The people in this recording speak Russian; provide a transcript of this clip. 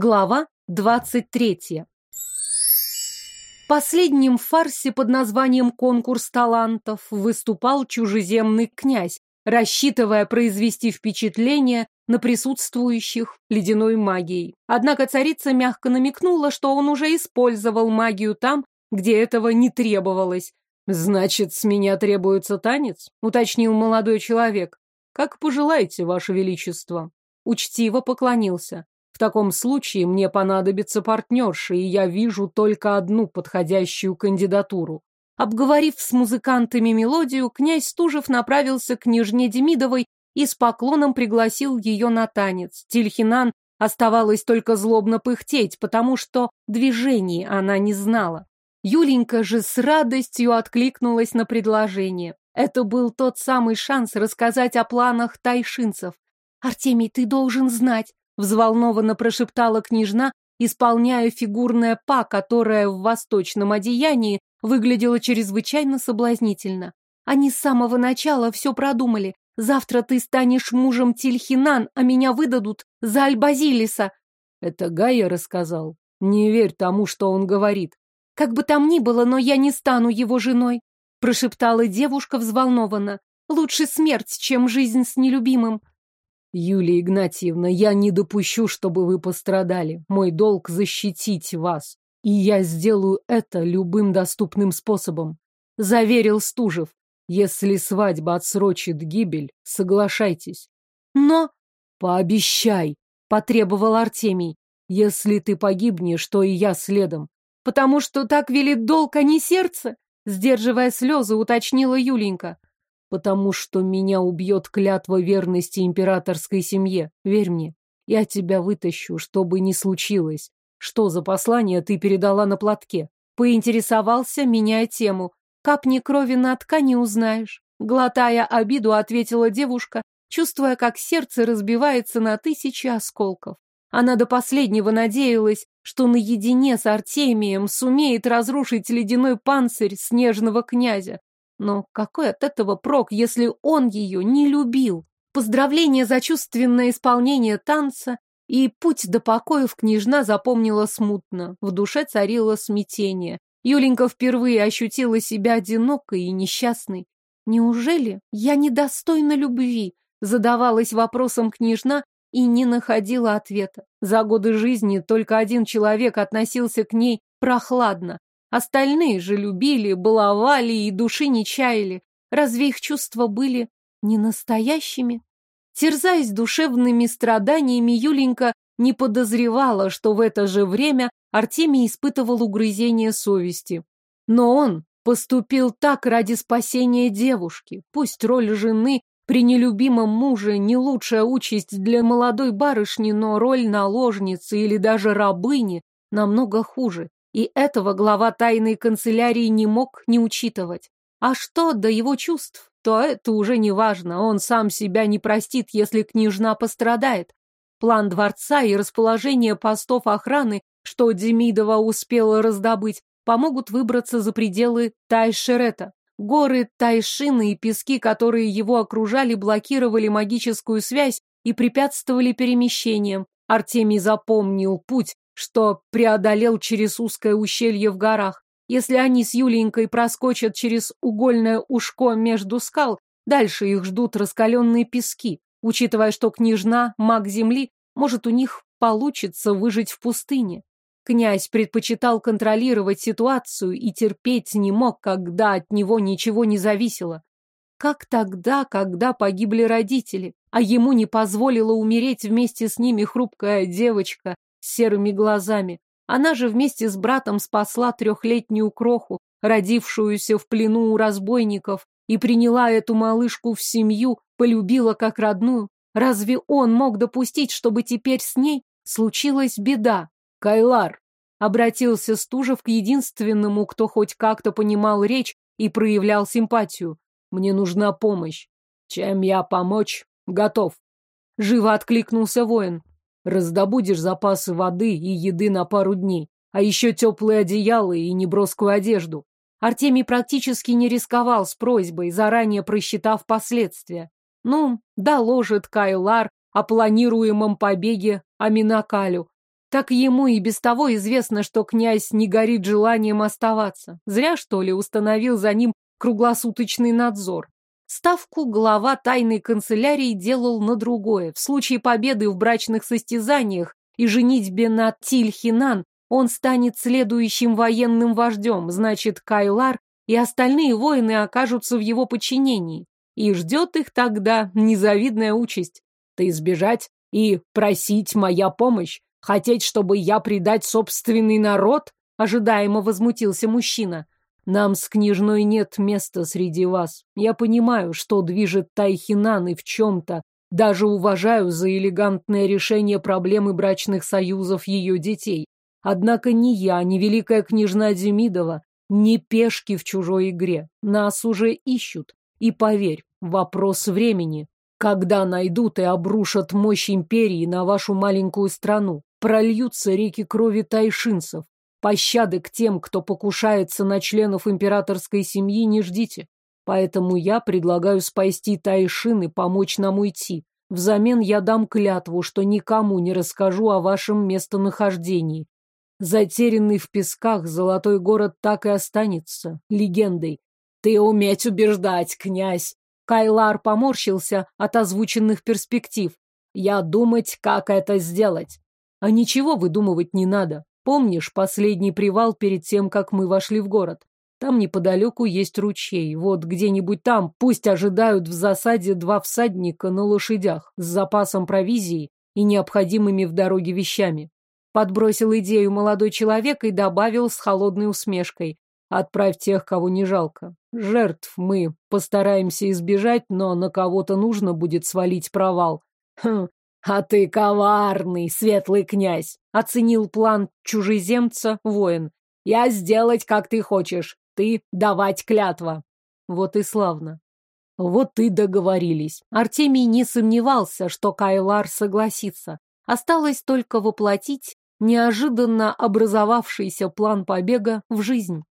Глава двадцать третья. В последнем фарсе под названием «Конкурс талантов» выступал чужеземный князь, рассчитывая произвести впечатление на присутствующих ледяной магией. Однако царица мягко намекнула, что он уже использовал магию там, где этого не требовалось. «Значит, с меня требуется танец?» — уточнил молодой человек. «Как пожелаете, ваше величество». Учтиво поклонился. В таком случае мне понадобится партнерша, и я вижу только одну подходящую кандидатуру. Обговорив с музыкантами мелодию, князь Стужев направился к княжне Демидовой и с поклоном пригласил ее на танец. Тильхинан оставалось только злобно пыхтеть, потому что движений она не знала. Юленька же с радостью откликнулась на предложение. Это был тот самый шанс рассказать о планах тайшинцев. «Артемий, ты должен знать, взволнованно прошептала княжна, исполняя фигурное па, которое в восточном одеянии выглядело чрезвычайно соблазнительно. Они с самого начала все продумали. Завтра ты станешь мужем Тильхинан, а меня выдадут за Альбазилиса. Это Гая рассказал. Не верь тому, что он говорит. Как бы там ни было, но я не стану его женой, прошептала девушка взволнованно. Лучше смерть, чем жизнь с нелюбимым. Юлия Игнатьевна, я не допущу, чтобы вы пострадали. Мой долг защитить вас. И я сделаю это любым доступным способом. Заверил Стужев. Если свадьба отсрочит гибель, соглашайтесь. Но... Пообещай, потребовал Артемий. Если ты погибнешь, то и я следом. Потому что так велит долг, а не сердце? Сдерживая слезы, уточнила Юленька потому что меня убьет клятва верности императорской семье. Верь мне, я тебя вытащу, что бы ни случилось. Что за послание ты передала на платке? Поинтересовался, меняя тему. Капни крови на ткани узнаешь. Глотая обиду, ответила девушка, чувствуя, как сердце разбивается на тысячи осколков. Она до последнего надеялась, что наедине с Артемием сумеет разрушить ледяной панцирь снежного князя, но какой от этого прок, если он ее не любил? Поздравление за чувственное исполнение танца и путь до покоев княжна запомнила смутно. В душе царило смятение. Юленька впервые ощутила себя одинокой и несчастной. «Неужели я недостойна любви?» Задавалась вопросом княжна и не находила ответа. За годы жизни только один человек относился к ней прохладно. Остальные же любили, баловали и души не чаяли. Разве их чувства были не настоящими? Терзаясь душевными страданиями, Юленька не подозревала, что в это же время Артемий испытывал угрызение совести. Но он поступил так ради спасения девушки. Пусть роль жены при нелюбимом муже не лучшая участь для молодой барышни, но роль наложницы или даже рабыни намного хуже. И этого глава тайной канцелярии не мог не учитывать. А что до его чувств, то это уже не важно. Он сам себя не простит, если княжна пострадает. План дворца и расположение постов охраны, что Демидова успела раздобыть, помогут выбраться за пределы Тайшерета. Горы Тайшины и пески, которые его окружали, блокировали магическую связь и препятствовали перемещениям. Артемий запомнил путь, что преодолел через узкое ущелье в горах. Если они с Юленькой проскочат через угольное ушко между скал, дальше их ждут раскаленные пески. Учитывая, что княжна — маг земли, может, у них получится выжить в пустыне. Князь предпочитал контролировать ситуацию и терпеть не мог, когда от него ничего не зависело. Как тогда, когда погибли родители, а ему не позволила умереть вместе с ними хрупкая девочка серыми глазами. Она же вместе с братом спасла трехлетнюю кроху, родившуюся в плену у разбойников, и приняла эту малышку в семью, полюбила как родную. Разве он мог допустить, чтобы теперь с ней случилась беда? Кайлар обратился Стужев к единственному, кто хоть как-то понимал речь и проявлял симпатию. Мне нужна помощь. Чем я помочь? Готов. Живо откликнулся воин. Раздобудешь запасы воды и еды на пару дней, а еще теплые одеяла и неброскую одежду. Артемий практически не рисковал с просьбой, заранее просчитав последствия. Ну, доложит Кайлар о планируемом побеге Аминакалю. Так ему и без того известно, что князь не горит желанием оставаться. Зря, что ли, установил за ним круглосуточный надзор. Ставку глава тайной канцелярии делал на другое. В случае победы в брачных состязаниях и женитьбе на Тильхинан он станет следующим военным вождем, значит, Кайлар и остальные воины окажутся в его подчинении. И ждет их тогда незавидная участь. Ты избежать и просить моя помощь. Хотеть, чтобы я предать собственный народ? Ожидаемо возмутился мужчина. Нам с княжной нет места среди вас. Я понимаю, что движет Тайхинан и в чем-то. Даже уважаю за элегантное решение проблемы брачных союзов ее детей. Однако ни я, ни великая княжна Демидова, ни пешки в чужой игре. Нас уже ищут. И поверь, вопрос времени. Когда найдут и обрушат мощь империи на вашу маленькую страну, прольются реки крови тайшинцев. Пощады к тем, кто покушается на членов императорской семьи, не ждите. Поэтому я предлагаю спасти Тайшин и помочь нам уйти. Взамен я дам клятву, что никому не расскажу о вашем местонахождении. Затерянный в песках золотой город так и останется легендой. Ты уметь убеждать, князь. Кайлар поморщился от озвученных перспектив. Я думать, как это сделать. А ничего выдумывать не надо. Помнишь последний привал перед тем, как мы вошли в город? Там неподалеку есть ручей. Вот где-нибудь там пусть ожидают в засаде два всадника на лошадях с запасом провизии и необходимыми в дороге вещами. Подбросил идею молодой человек и добавил с холодной усмешкой. Отправь тех, кого не жалко. Жертв мы постараемся избежать, но на кого-то нужно будет свалить провал. Хм, а ты коварный, светлый князь, оценил план чужеземца воин. Я сделать, как ты хочешь. Ты давать клятва. Вот и славно. Вот и договорились. Артемий не сомневался, что Кайлар согласится. Осталось только воплотить неожиданно образовавшийся план побега в жизнь.